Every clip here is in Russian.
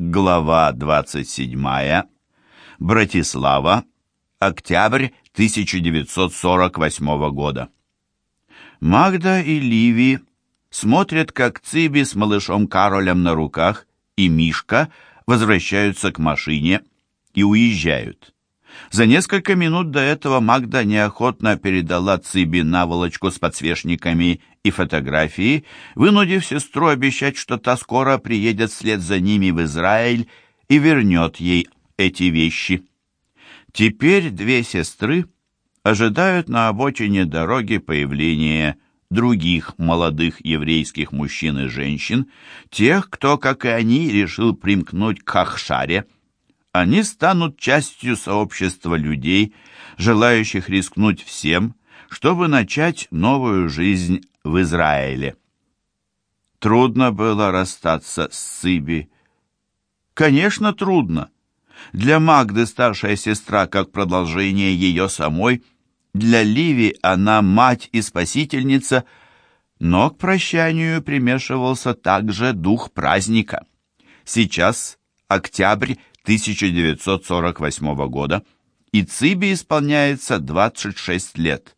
Глава 27. Братислава. Октябрь 1948 года. Магда и Ливи смотрят, как Циби с малышом Каролем на руках и Мишка возвращаются к машине и уезжают. За несколько минут до этого Магда неохотно передала Циби наволочку с подсвечниками и фотографии, вынудив сестру обещать, что та скоро приедет вслед за ними в Израиль и вернет ей эти вещи. Теперь две сестры ожидают на обочине дороги появления других молодых еврейских мужчин и женщин, тех, кто, как и они, решил примкнуть к Ахшаре. Они станут частью сообщества людей, желающих рискнуть всем, чтобы начать новую жизнь в Израиле. Трудно было расстаться с Сиби. Конечно, трудно. Для Магды старшая сестра как продолжение ее самой, для Ливи она мать и спасительница, но к прощанию примешивался также дух праздника. Сейчас октябрь 1948 года, и Циби исполняется 26 лет.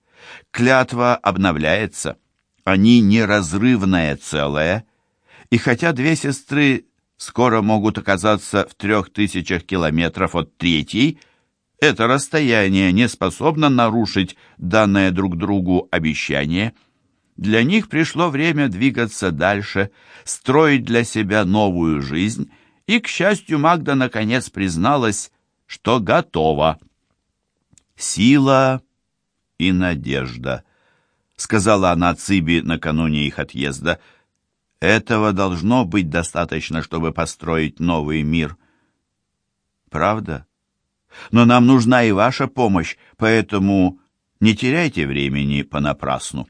Клятва обновляется – они неразрывное целое, и хотя две сестры скоро могут оказаться в трех тысячах километров от третьей, это расстояние не способно нарушить данное друг другу обещание. Для них пришло время двигаться дальше, строить для себя новую жизнь, и, к счастью, Магда наконец призналась, что готова. Сила и надежда —— сказала она Циби накануне их отъезда. «Этого должно быть достаточно, чтобы построить новый мир». «Правда? Но нам нужна и ваша помощь, поэтому не теряйте времени понапрасну».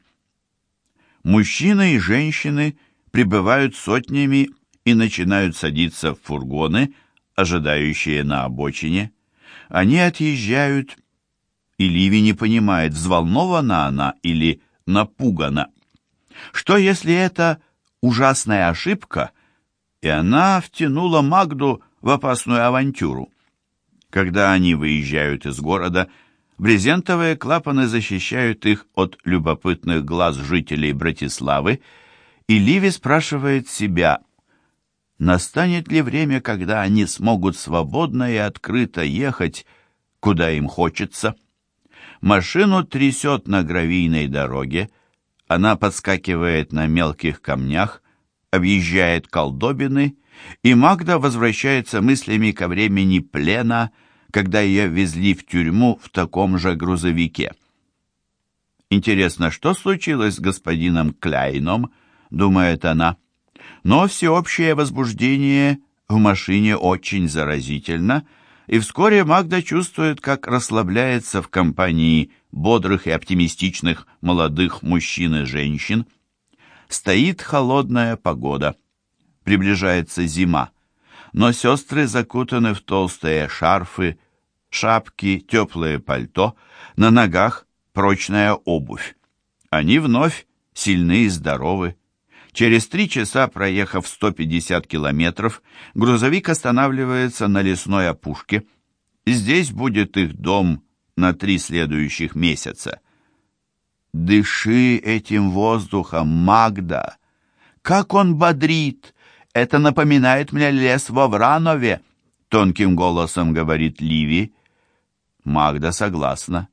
Мужчины и женщины прибывают сотнями и начинают садиться в фургоны, ожидающие на обочине. Они отъезжают, и Ливи не понимает, взволнована она или напугана. Что если это ужасная ошибка, и она втянула Магду в опасную авантюру? Когда они выезжают из города, брезентовые клапаны защищают их от любопытных глаз жителей Братиславы, и Ливи спрашивает себя, настанет ли время, когда они смогут свободно и открыто ехать, куда им хочется. Машину трясет на гравийной дороге, она подскакивает на мелких камнях, объезжает колдобины, и Магда возвращается мыслями ко времени плена, когда ее везли в тюрьму в таком же грузовике. «Интересно, что случилось с господином Кляйном?» — думает она. Но всеобщее возбуждение в машине очень заразительно — и вскоре Магда чувствует, как расслабляется в компании бодрых и оптимистичных молодых мужчин и женщин. Стоит холодная погода. Приближается зима. Но сестры закутаны в толстые шарфы, шапки, теплое пальто, на ногах прочная обувь. Они вновь сильны и здоровы. Через три часа, проехав 150 километров, грузовик останавливается на лесной опушке. Здесь будет их дом на три следующих месяца. «Дыши этим воздухом, Магда! Как он бодрит! Это напоминает мне лес во Вранове!» Тонким голосом говорит Ливи. Магда согласна.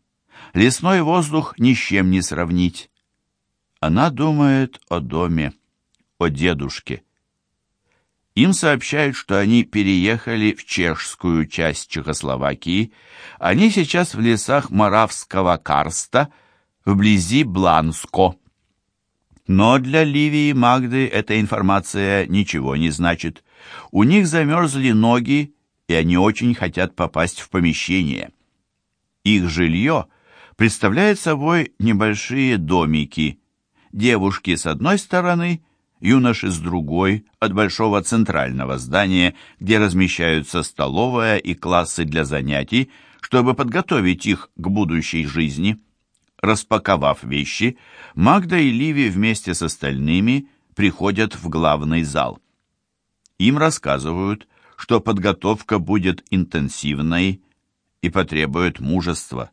Лесной воздух ни с чем не сравнить. Она думает о доме о дедушке. Им сообщают, что они переехали в чешскую часть Чехословакии. Они сейчас в лесах Моравского карста, вблизи Бланско. Но для Ливии и Магды эта информация ничего не значит. У них замерзли ноги, и они очень хотят попасть в помещение. Их жилье представляет собой небольшие домики. Девушки с одной стороны – юноши с другой, от большого центрального здания, где размещаются столовая и классы для занятий, чтобы подготовить их к будущей жизни. Распаковав вещи, Магда и Ливи вместе с остальными приходят в главный зал. Им рассказывают, что подготовка будет интенсивной и потребует мужества.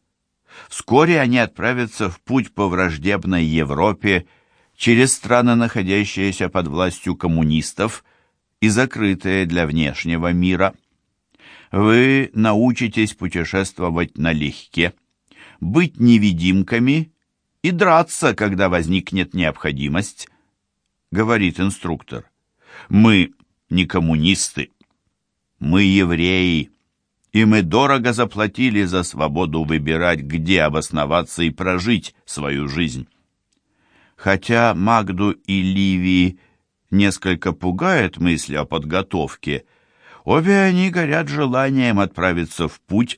Вскоре они отправятся в путь по враждебной Европе через страны, находящиеся под властью коммунистов и закрытые для внешнего мира. Вы научитесь путешествовать налегке, быть невидимками и драться, когда возникнет необходимость, говорит инструктор. Мы не коммунисты, мы евреи, и мы дорого заплатили за свободу выбирать, где обосноваться и прожить свою жизнь. Хотя Магду и Ливии несколько пугает мысль о подготовке, обе они горят желанием отправиться в путь,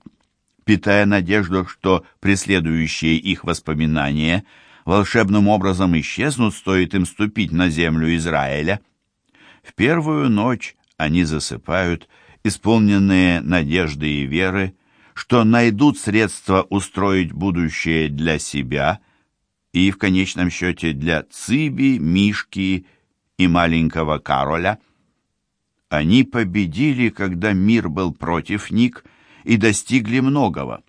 питая надежду, что преследующие их воспоминания волшебным образом исчезнут, стоит им ступить на землю Израиля. В первую ночь они засыпают, исполненные надежды и веры, что найдут средства устроить будущее для себя и, в конечном счете, для Циби, Мишки и маленького Кароля. Они победили, когда мир был против них, и достигли многого.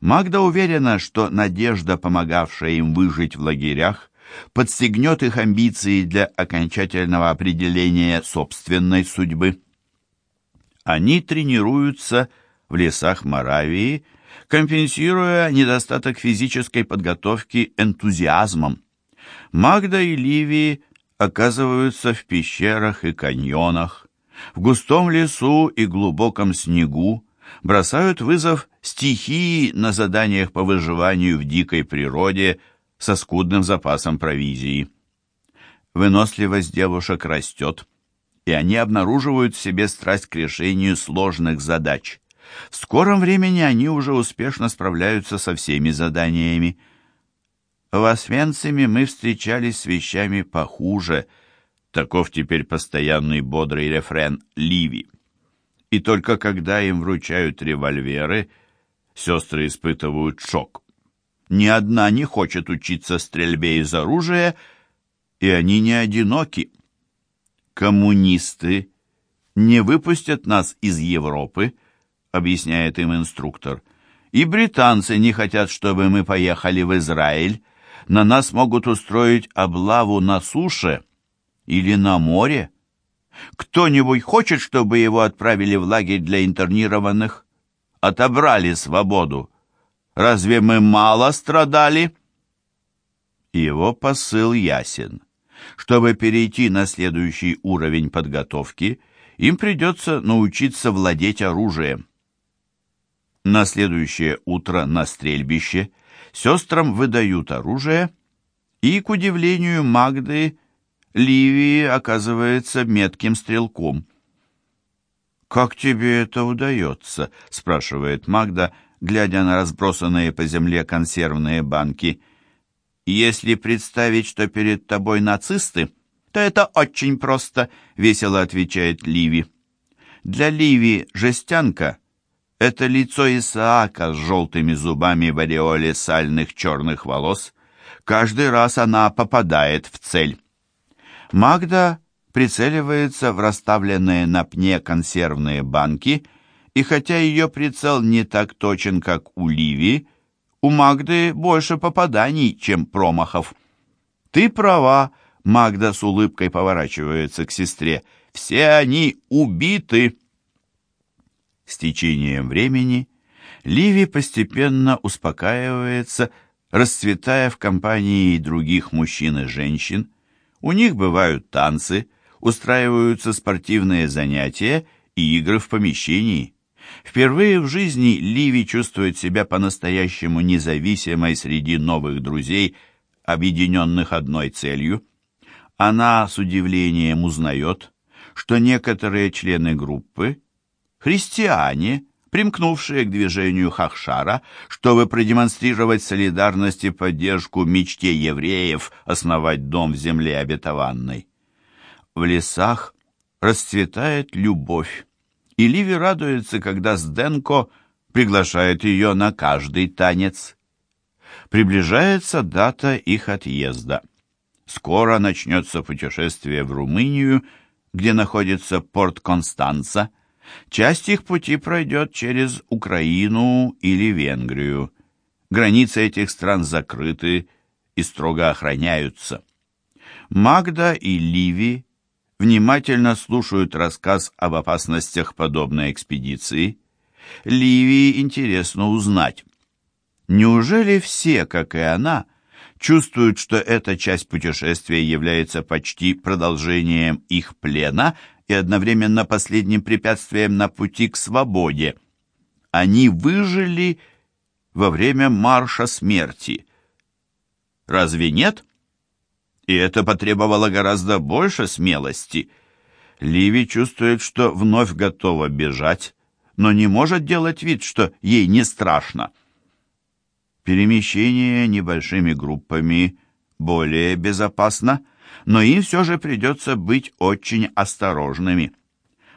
Магда уверена, что надежда, помогавшая им выжить в лагерях, подстегнет их амбиции для окончательного определения собственной судьбы. Они тренируются в лесах Моравии, компенсируя недостаток физической подготовки энтузиазмом. Магда и Ливии оказываются в пещерах и каньонах, в густом лесу и глубоком снегу, бросают вызов стихии на заданиях по выживанию в дикой природе со скудным запасом провизии. Выносливость девушек растет, и они обнаруживают в себе страсть к решению сложных задач. В скором времени они уже успешно справляются со всеми заданиями. В Освенциме мы встречались с вещами похуже. Таков теперь постоянный бодрый рефрен Ливи. И только когда им вручают револьверы, сестры испытывают шок. Ни одна не хочет учиться стрельбе из оружия, и они не одиноки коммунисты не выпустят нас из Европы, объясняет им инструктор. И британцы не хотят, чтобы мы поехали в Израиль. На нас могут устроить облаву на суше или на море. Кто-нибудь хочет, чтобы его отправили в лагерь для интернированных? Отобрали свободу. Разве мы мало страдали? Его посыл ясен. Чтобы перейти на следующий уровень подготовки, им придется научиться владеть оружием. На следующее утро на стрельбище сестрам выдают оружие, и, к удивлению Магды, Ливии оказывается метким стрелком. «Как тебе это удается?» — спрашивает Магда, глядя на разбросанные по земле консервные банки — «Если представить, что перед тобой нацисты, то это очень просто», — весело отвечает Ливи. Для Ливи жестянка — это лицо Исаака с желтыми зубами в ореоле сальных черных волос. Каждый раз она попадает в цель. Магда прицеливается в расставленные на пне консервные банки, и хотя ее прицел не так точен, как у Ливи, у Магды больше попаданий, чем промахов. Ты права, Магда с улыбкой поворачивается к сестре. Все они убиты. С течением времени Ливи постепенно успокаивается, расцветая в компании других мужчин и женщин. У них бывают танцы, устраиваются спортивные занятия и игры в помещении. Впервые в жизни Ливи чувствует себя по-настоящему независимой среди новых друзей, объединенных одной целью. Она с удивлением узнает, что некоторые члены группы – христиане, примкнувшие к движению Хахшара, чтобы продемонстрировать солидарность и поддержку мечте евреев основать дом в земле обетованной. В лесах расцветает любовь и Ливи радуется, когда Сденко приглашает ее на каждый танец. Приближается дата их отъезда. Скоро начнется путешествие в Румынию, где находится порт Констанца. Часть их пути пройдет через Украину или Венгрию. Границы этих стран закрыты и строго охраняются. Магда и Ливи внимательно слушают рассказ об опасностях подобной экспедиции. Ливии интересно узнать, неужели все, как и она, чувствуют, что эта часть путешествия является почти продолжением их плена и одновременно последним препятствием на пути к свободе. Они выжили во время марша смерти. Разве нет? И это потребовало гораздо больше смелости. Ливи чувствует, что вновь готова бежать, но не может делать вид, что ей не страшно. Перемещение небольшими группами более безопасно, но им все же придется быть очень осторожными.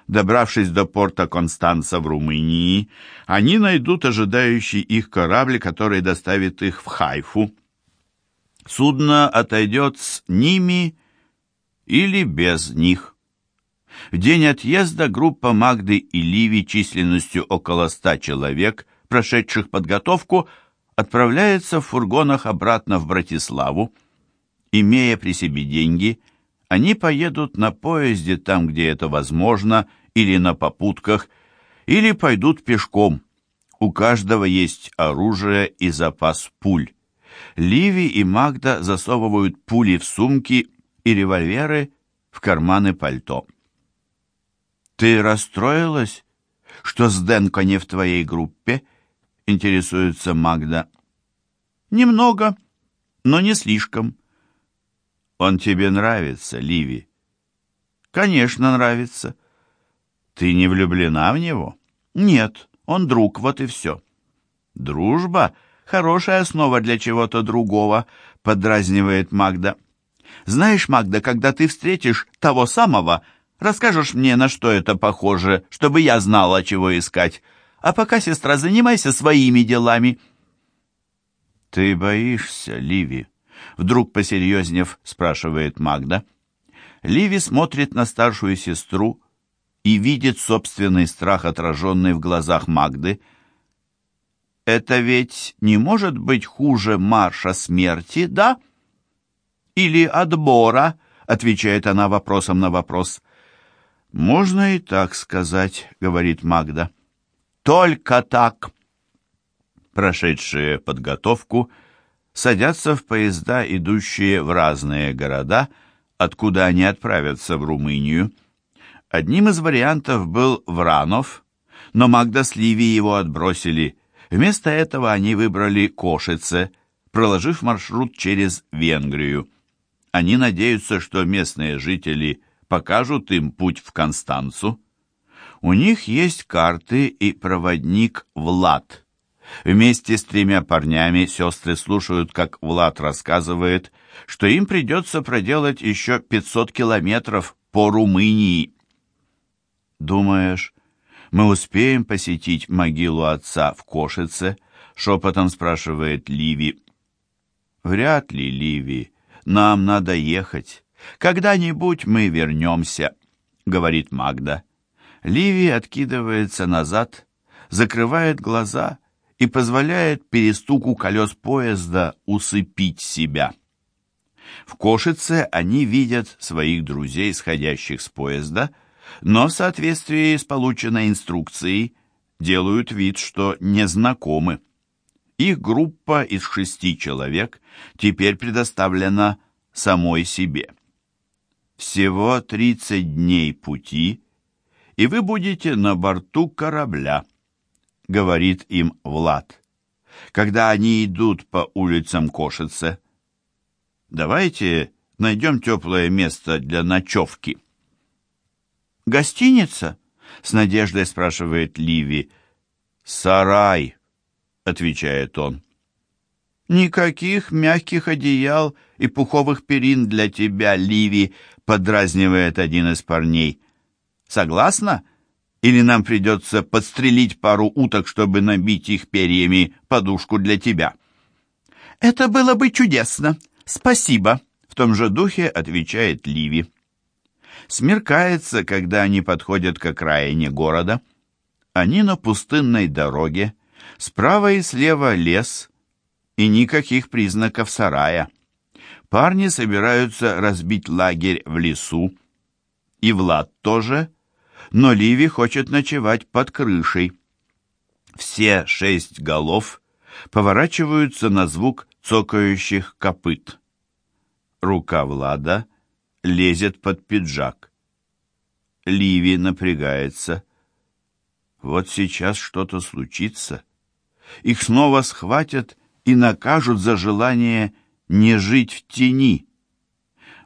Добравшись до порта Констанца в Румынии, они найдут ожидающий их корабль, который доставит их в Хайфу. Судно отойдет с ними или без них. В день отъезда группа Магды и Ливи численностью около ста человек, прошедших подготовку, отправляется в фургонах обратно в Братиславу. Имея при себе деньги, они поедут на поезде там, где это возможно, или на попутках, или пойдут пешком. У каждого есть оружие и запас пуль. Ливи и Магда засовывают пули в сумки и револьверы в карманы пальто. «Ты расстроилась, что Сденко не в твоей группе?» — интересуется Магда. «Немного, но не слишком». «Он тебе нравится, Ливи?» «Конечно, нравится». «Ты не влюблена в него?» «Нет, он друг, вот и все». «Дружба?» Хорошая основа для чего-то другого», — подразнивает Магда. «Знаешь, Магда, когда ты встретишь того самого, расскажешь мне, на что это похоже, чтобы я знала, чего искать. А пока, сестра, занимайся своими делами». «Ты боишься, Ливи?» — вдруг посерьезнев спрашивает Магда. Ливи смотрит на старшую сестру и видит собственный страх, отраженный в глазах Магды — это ведь не может быть хуже марша смерти, да? Или отбора, отвечает она вопросом на вопрос. Можно и так сказать, говорит Магда. Только так. Прошедшие подготовку садятся в поезда, идущие в разные города, откуда они отправятся в Румынию. Одним из вариантов был Вранов, но Магда с Ливи его отбросили – Вместо этого они выбрали Кошице, проложив маршрут через Венгрию. Они надеются, что местные жители покажут им путь в Констанцу. У них есть карты и проводник Влад. Вместе с тремя парнями сестры слушают, как Влад рассказывает, что им придется проделать еще 500 километров по Румынии. «Думаешь, мы успеем посетить могилу отца в Кошице?» — шепотом спрашивает Ливи. «Вряд ли, Ливи. Нам надо ехать. Когда-нибудь мы вернемся», — говорит Магда. Ливи откидывается назад, закрывает глаза и позволяет перестуку колес поезда усыпить себя. В Кошице они видят своих друзей, сходящих с поезда, — но в соответствии с полученной инструкцией делают вид, что не знакомы. Их группа из шести человек теперь предоставлена самой себе. Всего 30 дней пути, и вы будете на борту корабля, говорит им Влад. Когда они идут по улицам Кошице, давайте найдем теплое место для ночевки. «Гостиница?» — с надеждой спрашивает Ливи. «Сарай», — отвечает он. «Никаких мягких одеял и пуховых перин для тебя, Ливи», — подразнивает один из парней. «Согласна? Или нам придется подстрелить пару уток, чтобы набить их перьями подушку для тебя?» «Это было бы чудесно. Спасибо», — в том же духе отвечает Ливи. Смеркается, когда они подходят к окраине города. Они на пустынной дороге, справа и слева лес, и никаких признаков сарая. Парни собираются разбить лагерь в лесу, и Влад тоже, но Ливи хочет ночевать под крышей. Все шесть голов поворачиваются на звук цокающих копыт. Рука Влада лезет под пиджак. Ливи напрягается. Вот сейчас что-то случится. Их снова схватят и накажут за желание не жить в тени.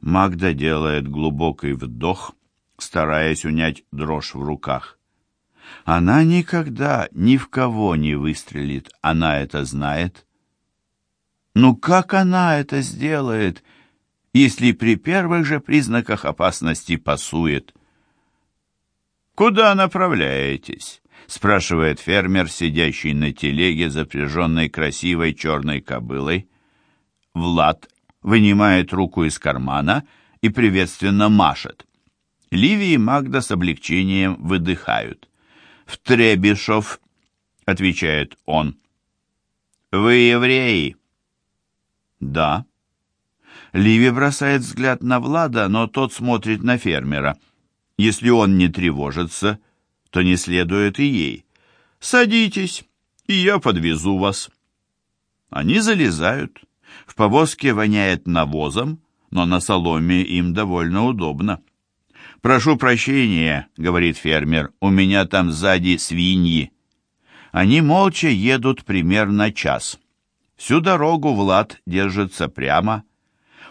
Магда делает глубокий вдох, стараясь унять дрожь в руках. Она никогда ни в кого не выстрелит, она это знает. Ну как она это сделает, если при первых же признаках опасности пасует? «Куда направляетесь?» — спрашивает фермер, сидящий на телеге, запряженной красивой черной кобылой. Влад вынимает руку из кармана и приветственно машет. Ливи и Магда с облегчением выдыхают. «В Требишов», — отвечает он. «Вы евреи?» «Да». Ливи бросает взгляд на Влада, но тот смотрит на фермера. Если он не тревожится, то не следует и ей. «Садитесь, и я подвезу вас». Они залезают. В повозке воняет навозом, но на соломе им довольно удобно. «Прошу прощения», — говорит фермер, — «у меня там сзади свиньи». Они молча едут примерно час. Всю дорогу Влад держится прямо.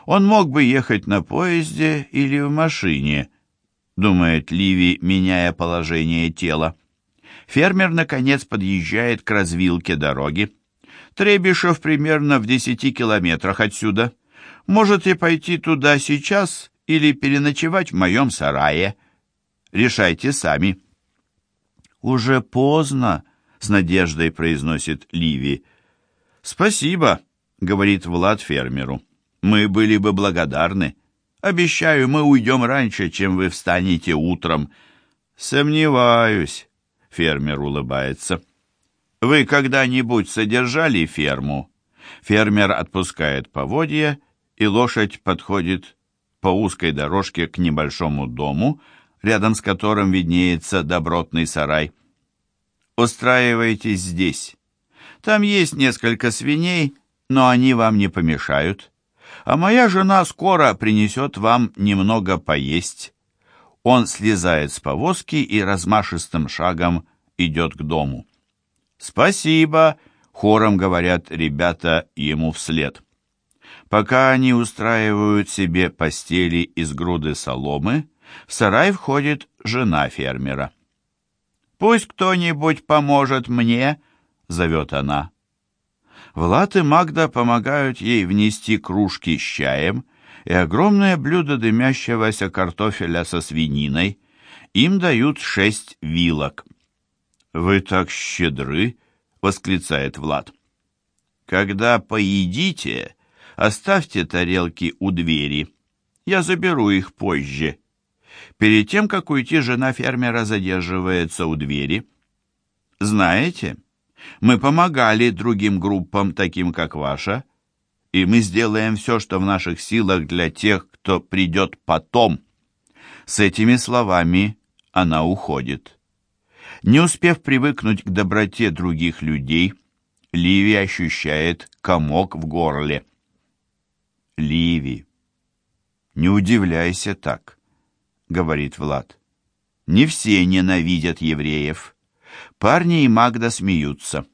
Он мог бы ехать на поезде или в машине, думает Ливи, меняя положение тела. Фермер, наконец, подъезжает к развилке дороги. Требишев примерно в десяти километрах отсюда. Можете пойти туда сейчас или переночевать в моем сарае. Решайте сами». «Уже поздно», — с надеждой произносит Ливи. «Спасибо», — говорит Влад фермеру. «Мы были бы благодарны. Обещаю, мы уйдем раньше, чем вы встанете утром». «Сомневаюсь», — фермер улыбается. Вы когда-нибудь содержали ферму? Фермер отпускает поводья, и лошадь подходит по узкой дорожке к небольшому дому, рядом с которым виднеется добротный сарай. Устраивайтесь здесь. Там есть несколько свиней, но они вам не помешают. А моя жена скоро принесет вам немного поесть. Он слезает с повозки и размашистым шагом идет к дому. «Спасибо!» — хором говорят ребята ему вслед. Пока они устраивают себе постели из груды соломы, в сарай входит жена фермера. «Пусть кто-нибудь поможет мне!» — зовет она. Влад и Магда помогают ей внести кружки с чаем и огромное блюдо дымящегося картофеля со свининой. Им дают шесть вилок. «Вы так щедры!» — восклицает Влад. «Когда поедите, оставьте тарелки у двери. Я заберу их позже». Перед тем, как уйти, жена фермера задерживается у двери. «Знаете, мы помогали другим группам, таким как ваша, и мы сделаем все, что в наших силах для тех, кто придет потом». С этими словами она уходит. Не успев привыкнуть к доброте других людей, Ливи ощущает комок в горле. «Ливи, не удивляйся так», — говорит Влад. «Не все ненавидят евреев. Парни и Магда смеются.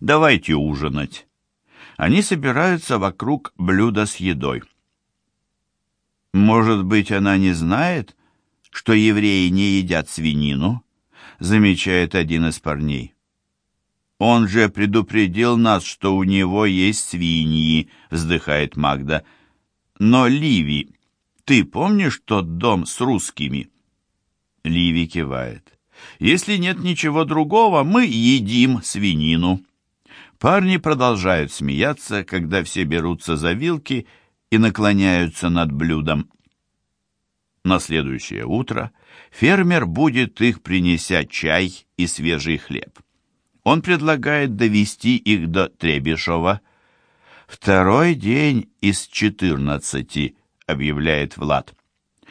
Давайте ужинать». Они собираются вокруг блюда с едой. Может быть, она не знает, что евреи не едят свинину? замечает один из парней. «Он же предупредил нас, что у него есть свиньи», — вздыхает Магда. «Но, Ливи, ты помнишь тот дом с русскими?» Ливи кивает. «Если нет ничего другого, мы едим свинину». Парни продолжают смеяться, когда все берутся за вилки и наклоняются над блюдом. На следующее утро фермер будет их принеся чай и свежий хлеб. Он предлагает довести их до Требишева. «Второй день из четырнадцати», — объявляет Влад.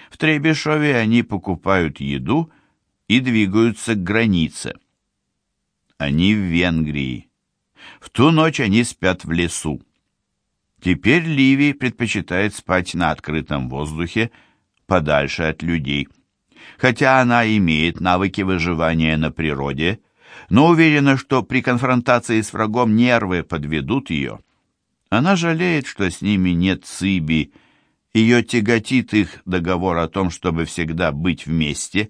В Требишеве они покупают еду и двигаются к границе. Они в Венгрии. В ту ночь они спят в лесу. Теперь Ливи предпочитает спать на открытом воздухе, подальше от людей. Хотя она имеет навыки выживания на природе, но уверена, что при конфронтации с врагом нервы подведут ее. Она жалеет, что с ними нет Циби, ее тяготит их договор о том, чтобы всегда быть вместе.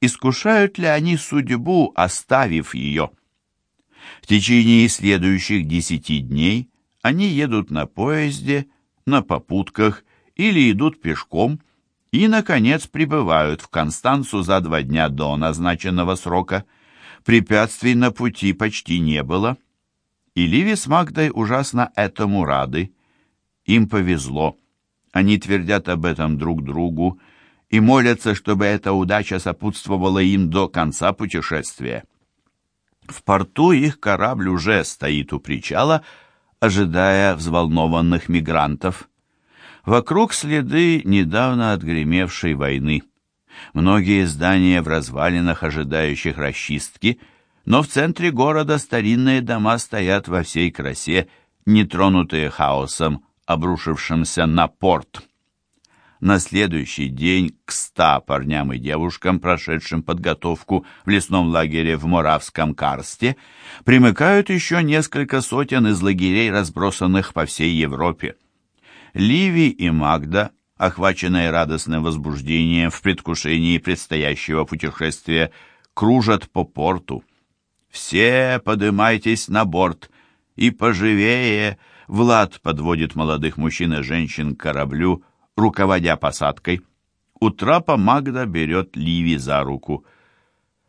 Искушают ли они судьбу, оставив ее? В течение следующих десяти дней они едут на поезде, на попутках или идут пешком и, наконец, прибывают в Констанцу за два дня до назначенного срока. Препятствий на пути почти не было. И Ливи с Магдой ужасно этому рады. Им повезло. Они твердят об этом друг другу и молятся, чтобы эта удача сопутствовала им до конца путешествия. В порту их корабль уже стоит у причала, ожидая взволнованных мигрантов. Вокруг следы недавно отгремевшей войны. Многие здания в развалинах, ожидающих расчистки, но в центре города старинные дома стоят во всей красе, нетронутые хаосом, обрушившимся на порт. На следующий день к ста парням и девушкам, прошедшим подготовку в лесном лагере в Моравском Карсте, примыкают еще несколько сотен из лагерей, разбросанных по всей Европе. Ливи и Магда, охваченные радостным возбуждением в предвкушении предстоящего путешествия, кружат по порту. «Все подымайтесь на борт и поживее!» Влад подводит молодых мужчин и женщин к кораблю, руководя посадкой. У трапа Магда берет Ливи за руку.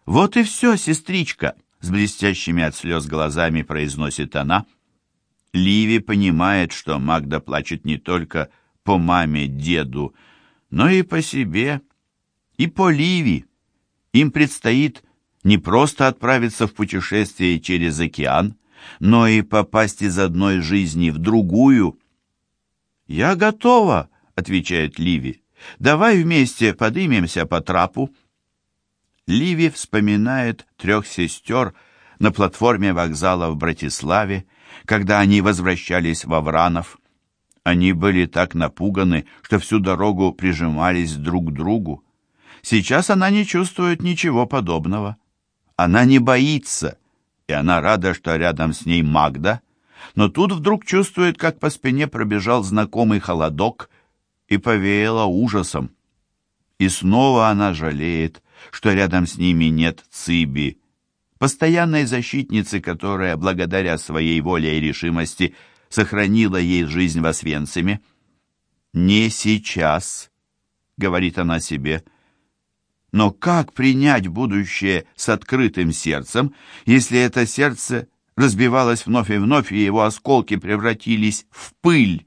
«Вот и все, сестричка!» — с блестящими от слез глазами произносит она. Ливи понимает, что Магда плачет не только по маме, деду, но и по себе, и по Ливи. Им предстоит не просто отправиться в путешествие через океан, но и попасть из одной жизни в другую. «Я готова», — отвечает Ливи. «Давай вместе подымемся по трапу». Ливи вспоминает трех сестер на платформе вокзала в Братиславе, когда они возвращались во Вранов. Они были так напуганы, что всю дорогу прижимались друг к другу. Сейчас она не чувствует ничего подобного. Она не боится, и она рада, что рядом с ней Магда, но тут вдруг чувствует, как по спине пробежал знакомый холодок и повеяло ужасом. И снова она жалеет, что рядом с ними нет Циби, постоянной защитницы, которая, благодаря своей воле и решимости, сохранила ей жизнь в Освенциме. «Не сейчас», — говорит она себе, но как принять будущее с открытым сердцем, если это сердце разбивалось вновь и вновь, и его осколки превратились в пыль?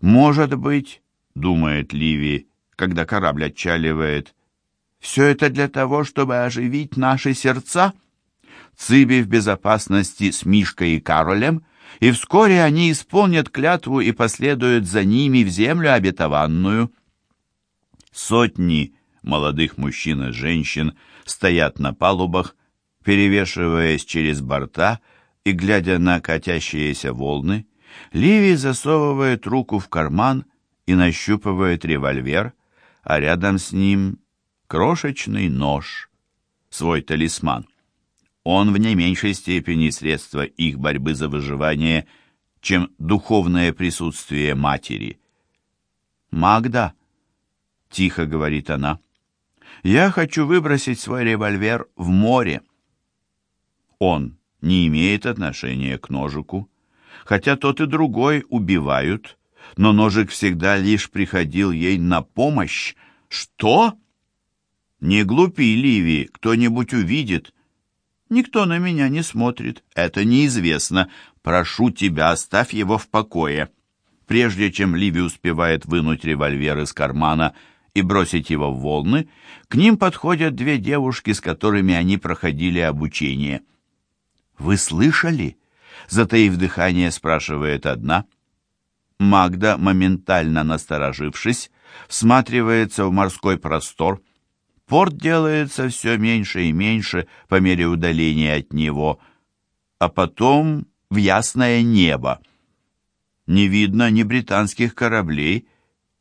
Может быть, думает Ливи, когда корабль отчаливает, все это для того, чтобы оживить наши сердца? Циби в безопасности с Мишкой и Каролем, и вскоре они исполнят клятву и последуют за ними в землю обетованную. Сотни молодых мужчин и женщин стоят на палубах, перевешиваясь через борта и глядя на катящиеся волны. Ливи засовывает руку в карман и нащупывает револьвер, а рядом с ним крошечный нож, свой талисман. Он в не меньшей степени средство их борьбы за выживание, чем духовное присутствие матери. «Магда», — тихо говорит она, я хочу выбросить свой револьвер в море. Он не имеет отношения к ножику, хотя тот и другой убивают, но ножик всегда лишь приходил ей на помощь. Что? Не глупи, Ливи, кто-нибудь увидит. Никто на меня не смотрит, это неизвестно. Прошу тебя, оставь его в покое. Прежде чем Ливи успевает вынуть револьвер из кармана и бросить его в волны, к ним подходят две девушки, с которыми они проходили обучение. «Вы слышали?» — затаив дыхание, спрашивает одна. Магда, моментально насторожившись, всматривается в морской простор. Порт делается все меньше и меньше по мере удаления от него, а потом в ясное небо. Не видно ни британских кораблей,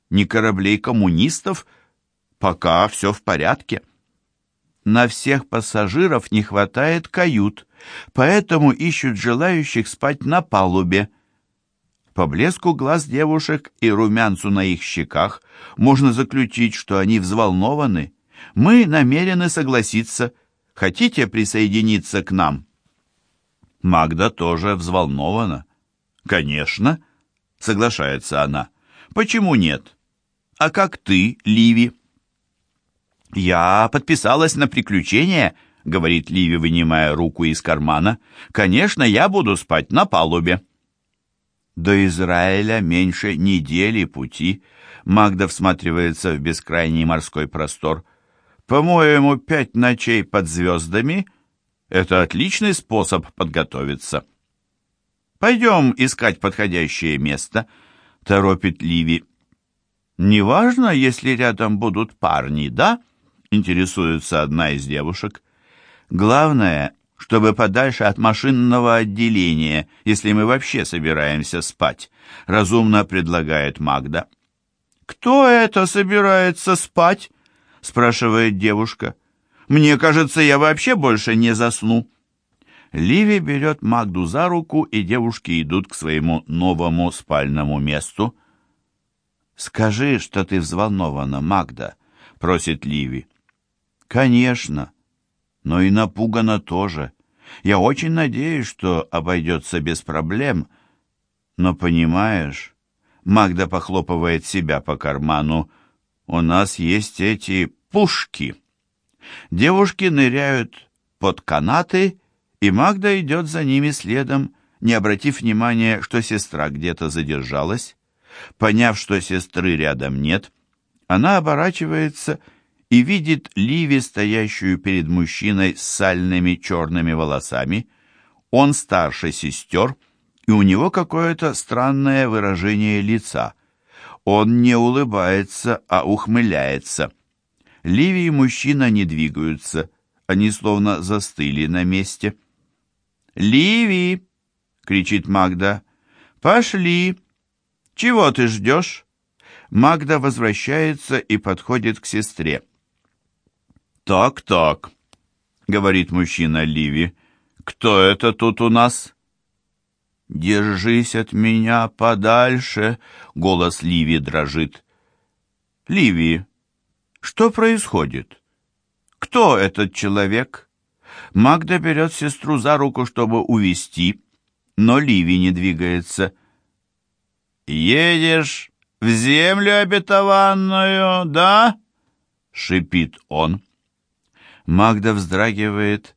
ни кораблей коммунистов, пока все в порядке. На всех пассажиров не хватает кают, поэтому ищут желающих спать на палубе. По блеску глаз девушек и румянцу на их щеках можно заключить, что они взволнованы. Мы намерены согласиться. Хотите присоединиться к нам? Магда тоже взволнована. Конечно, соглашается она. Почему нет? А как ты, Ливи? Я подписалась на приключение, говорит Ливи, вынимая руку из кармана. Конечно, я буду спать на палубе. До Израиля меньше недели пути. Магда всматривается в бескрайний морской простор. По-моему, пять ночей под звездами — это отличный способ подготовиться. Пойдем искать подходящее место, — торопит Ливи. «Неважно, если рядом будут парни, да?» — интересуется одна из девушек. «Главное, чтобы подальше от машинного отделения, если мы вообще собираемся спать», — разумно предлагает Магда. «Кто это собирается спать?» — спрашивает девушка. «Мне кажется, я вообще больше не засну». Ливи берет Магду за руку, и девушки идут к своему новому спальному месту. «Скажи, что ты взволнована, Магда», — просит Ливи. «Конечно, но и напугана тоже. Я очень надеюсь, что обойдется без проблем. Но понимаешь, Магда похлопывает себя по карману, у нас есть эти пушки. Девушки ныряют под канаты, и Магда идет за ними следом, не обратив внимания, что сестра где-то задержалась. Поняв, что сестры рядом нет, она оборачивается и видит Ливи, стоящую перед мужчиной с сальными черными волосами. Он старше сестер, и у него какое-то странное выражение лица. Он не улыбается, а ухмыляется. Ливи и мужчина не двигаются, они словно застыли на месте. «Ливи!» — кричит Магда. «Пошли!» «Чего ты ждешь?» Магда возвращается и подходит к сестре. «Так-так», — говорит мужчина Ливи, — «кто это тут у нас?» «Держись от меня подальше», — голос Ливи дрожит. «Ливи, что происходит? Кто этот человек?» Магда берет сестру за руку, чтобы увести, но Ливи не двигается. «Едешь в землю обетованную, да?» — шипит он. Магда вздрагивает,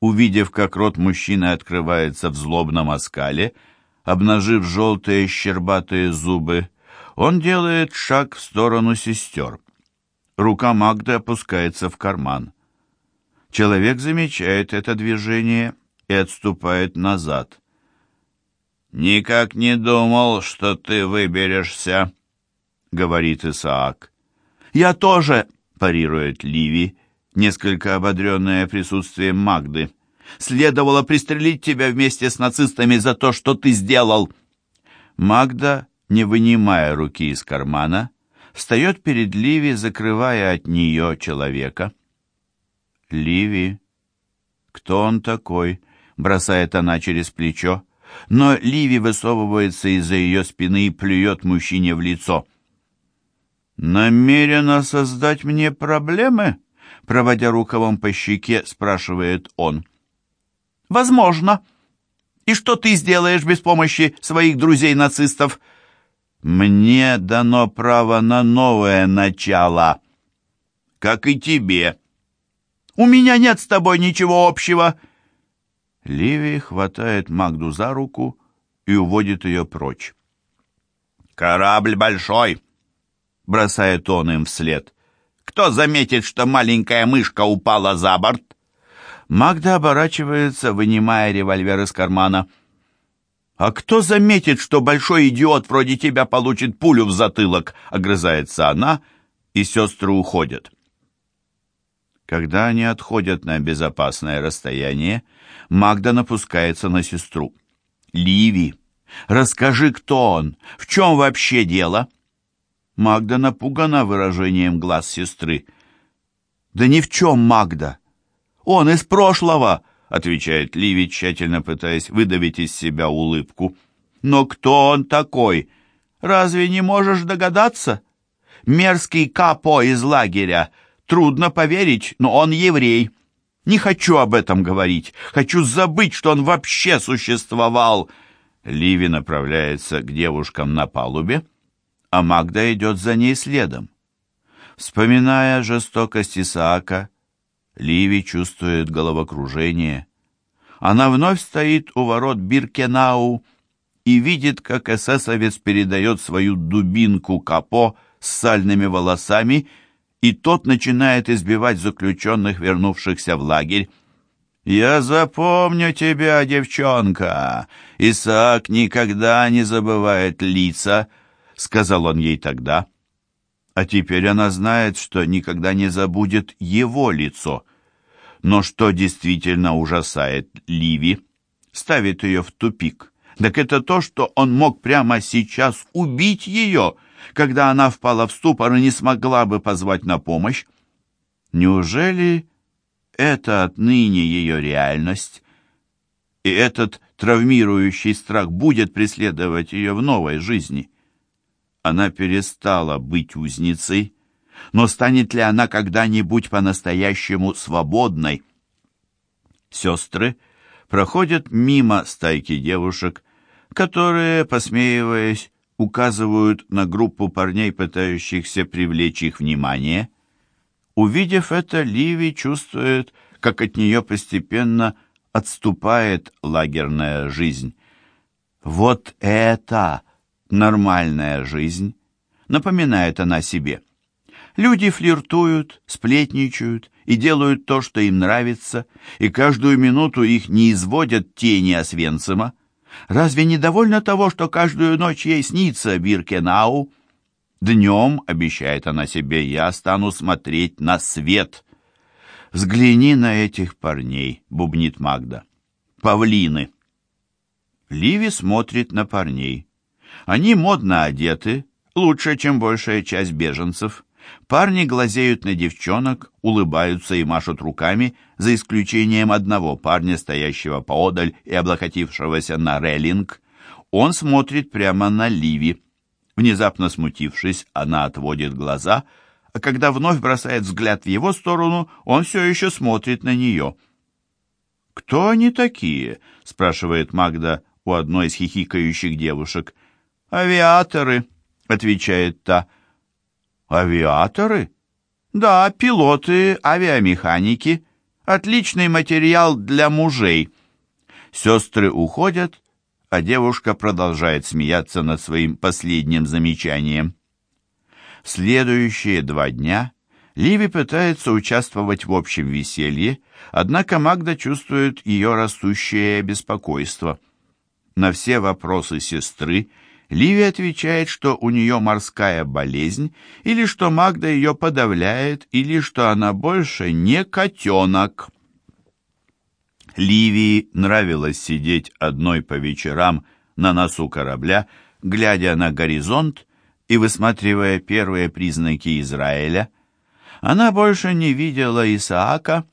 увидев, как рот мужчины открывается в злобном оскале, обнажив желтые щербатые зубы. Он делает шаг в сторону сестер. Рука Магды опускается в карман. Человек замечает это движение и отступает назад. «Никак не думал, что ты выберешься», — говорит Исаак. «Я тоже», — парирует Ливи, несколько ободренная присутствием Магды. «Следовало пристрелить тебя вместе с нацистами за то, что ты сделал». Магда, не вынимая руки из кармана, встает перед Ливи, закрывая от нее человека. «Ливи? Кто он такой?» — бросает она через плечо но Ливи высовывается из-за ее спины и плюет мужчине в лицо. «Намерена создать мне проблемы?» Проводя рукавом по щеке, спрашивает он. «Возможно. И что ты сделаешь без помощи своих друзей-нацистов?» «Мне дано право на новое начало, как и тебе». «У меня нет с тобой ничего общего», Ливи хватает Магду за руку и уводит ее прочь. «Корабль большой!» — бросает он им вслед. Кто заметит, что маленькая мышка упала за борт? Магда оборачивается, вынимая револьвер из кармана. «А кто заметит, что большой идиот вроде тебя получит пулю в затылок?» — огрызается она, и сестры уходят. Когда они отходят на безопасное расстояние, Магда напускается на сестру. «Ливи, расскажи, кто он? В чем вообще дело?» Магда напугана выражением глаз сестры. «Да ни в чем, Магда. Он из прошлого!» — отвечает Ливи, тщательно пытаясь выдавить из себя улыбку. «Но кто он такой? Разве не можешь догадаться? Мерзкий капо из лагеря. Трудно поверить, но он еврей. Не хочу об этом говорить. Хочу забыть, что он вообще существовал». Ливи направляется к девушкам на палубе, а Магда идет за ней следом. Вспоминая жестокость Исаака, Ливи чувствует головокружение. Она вновь стоит у ворот Биркенау и видит, как эсэсовец передает свою дубинку Капо с сальными волосами, и тот начинает избивать заключенных, вернувшихся в лагерь. «Я запомню тебя, девчонка! Исаак никогда не забывает лица!» — сказал он ей тогда. А теперь она знает, что никогда не забудет его лицо. Но что действительно ужасает Ливи, ставит ее в тупик, так это то, что он мог прямо сейчас убить ее, когда она впала в ступор и не смогла бы позвать на помощь. Неужели это отныне ее реальность? И этот травмирующий страх будет преследовать ее в новой жизни? Она перестала быть узницей, но станет ли она когда-нибудь по-настоящему свободной? Сестры проходят мимо стайки девушек, которые, посмеиваясь, указывают на группу парней, пытающихся привлечь их внимание. Увидев это, Ливи чувствует, как от нее постепенно отступает лагерная жизнь. Вот это нормальная жизнь, напоминает она себе. Люди флиртуют, сплетничают и делают то, что им нравится, и каждую минуту их не изводят тени Освенцима. Разве не довольно того, что каждую ночь ей снится Биркенау? Днем, обещает она себе, я стану смотреть на свет. Взгляни на этих парней, бубнит Магда. Павлины. Ливи смотрит на парней. Они модно одеты, лучше, чем большая часть беженцев. Парни глазеют на девчонок, улыбаются и машут руками, за исключением одного парня, стоящего поодаль и облокотившегося на рейлинг. Он смотрит прямо на Ливи. Внезапно смутившись, она отводит глаза, а когда вновь бросает взгляд в его сторону, он все еще смотрит на нее. «Кто они такие?» — спрашивает Магда у одной из хихикающих девушек — «Авиаторы», — отвечает та. «Авиаторы?» «Да, пилоты, авиамеханики. Отличный материал для мужей». Сестры уходят, а девушка продолжает смеяться над своим последним замечанием. Следующие два дня Ливи пытается участвовать в общем веселье, однако Магда чувствует ее растущее беспокойство. На все вопросы сестры – Ливи отвечает, что у нее морская болезнь, или что Магда ее подавляет, или что она больше не котенок. Ливии нравилось сидеть одной по вечерам на носу корабля, глядя на горизонт и высматривая первые признаки Израиля. Она больше не видела Исаака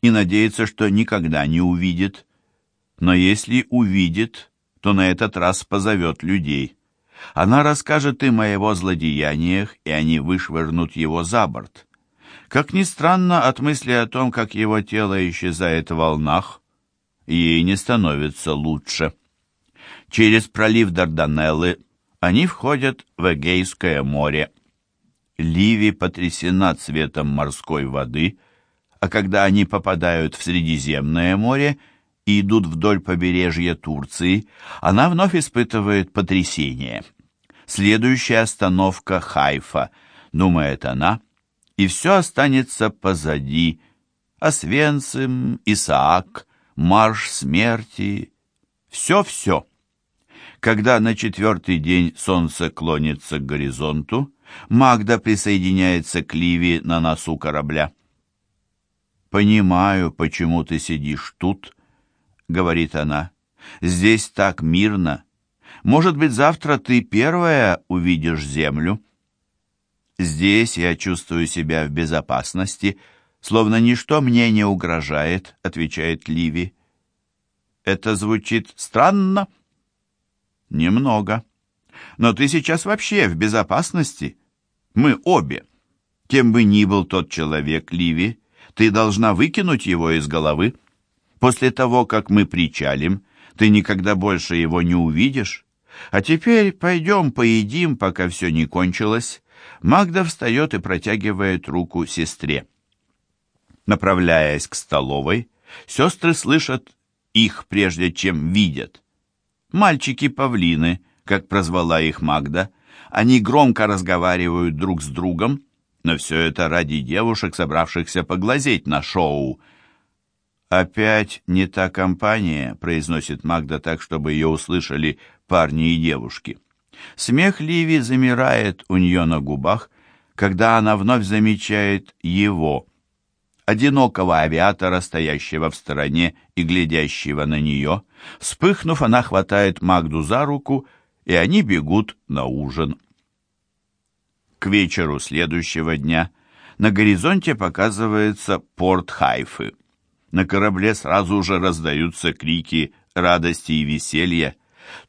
и надеется, что никогда не увидит. Но если увидит, то на этот раз позовет людей. Она расскажет им о его злодеяниях, и они вышвырнут его за борт. Как ни странно, от мысли о том, как его тело исчезает в волнах, ей не становится лучше. Через пролив Дарданеллы они входят в Эгейское море. Ливи потрясена цветом морской воды, а когда они попадают в Средиземное море и идут вдоль побережья Турции, она вновь испытывает потрясение. Следующая остановка Хайфа, думает она, и все останется позади. Освенцим, Исаак, марш смерти, все-все. Когда на четвертый день солнце клонится к горизонту, Магда присоединяется к Ливи на носу корабля. «Понимаю, почему ты сидишь тут», — говорит она. «Здесь так мирно. Может быть, завтра ты первая увидишь землю?» «Здесь я чувствую себя в безопасности, словно ничто мне не угрожает», — отвечает Ливи. «Это звучит странно?» «Немного. Но ты сейчас вообще в безопасности. Мы обе. Кем бы ни был тот человек, Ливи, ты должна выкинуть его из головы. После того, как мы причалим, ты никогда больше его не увидишь. А теперь пойдем поедим, пока все не кончилось». Магда встает и протягивает руку сестре. Направляясь к столовой, сестры слышат их, прежде чем видят. Мальчики-павлины, как прозвала их Магда, они громко разговаривают друг с другом, но все это ради девушек, собравшихся поглазеть на шоу. «Опять не та компания», — произносит Магда так, чтобы ее услышали парни и девушки. Смех Ливи замирает у нее на губах, когда она вновь замечает его, одинокого авиатора, стоящего в стороне и глядящего на нее. Вспыхнув, она хватает Магду за руку, и они бегут на ужин. К вечеру следующего дня на горизонте показывается порт Хайфы. На корабле сразу же раздаются крики радости и веселья.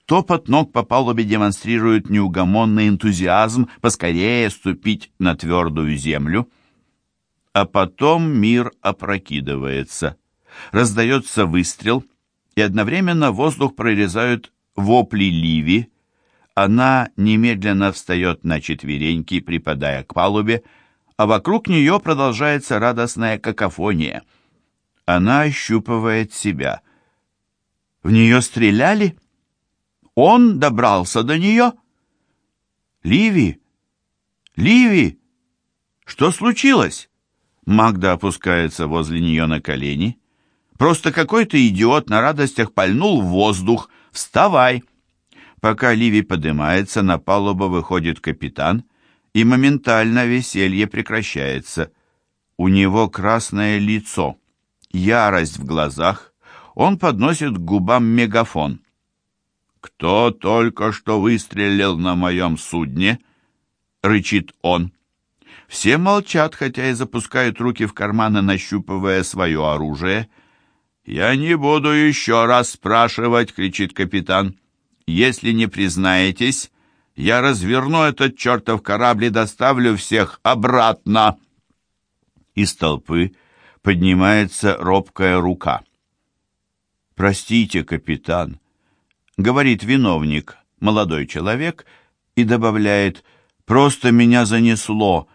Топот ног по палубе демонстрирует неугомонный энтузиазм поскорее ступить на твердую землю. А потом мир опрокидывается. Раздается выстрел, и одновременно воздух прорезают вопли Ливи. Она немедленно встает на четвереньки, припадая к палубе, а вокруг нее продолжается радостная какофония. Она ощупывает себя. В нее стреляли? Он добрался до нее? Ливи! Ливи! Что случилось? Магда опускается возле нее на колени. Просто какой-то идиот на радостях пальнул в воздух. Вставай! Пока Ливи поднимается, на палубу выходит капитан, и моментально веселье прекращается. У него красное лицо, ярость в глазах. Он подносит к губам мегафон. «Кто только что выстрелил на моем судне?» — рычит он. Все молчат, хотя и запускают руки в карманы, нащупывая свое оружие. «Я не буду еще раз спрашивать!» — кричит капитан. «Если не признаетесь, я разверну этот чертов корабль и доставлю всех обратно!» Из толпы поднимается робкая рука. «Простите, капитан, говорит виновник, молодой человек, и добавляет «Просто меня занесло.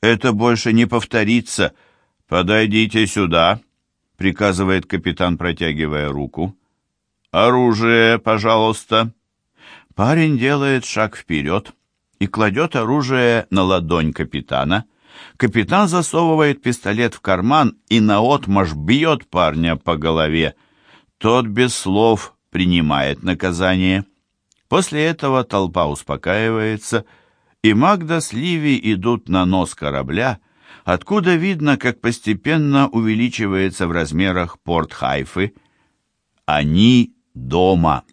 Это больше не повторится. Подойдите сюда», — приказывает капитан, протягивая руку. «Оружие, пожалуйста». Парень делает шаг вперед и кладет оружие на ладонь капитана. Капитан засовывает пистолет в карман и наотмашь бьет парня по голове. Тот без слов принимает наказание. После этого толпа успокаивается, и Магда с Ливи идут на нос корабля, откуда видно, как постепенно увеличивается в размерах порт Хайфы. Они дома.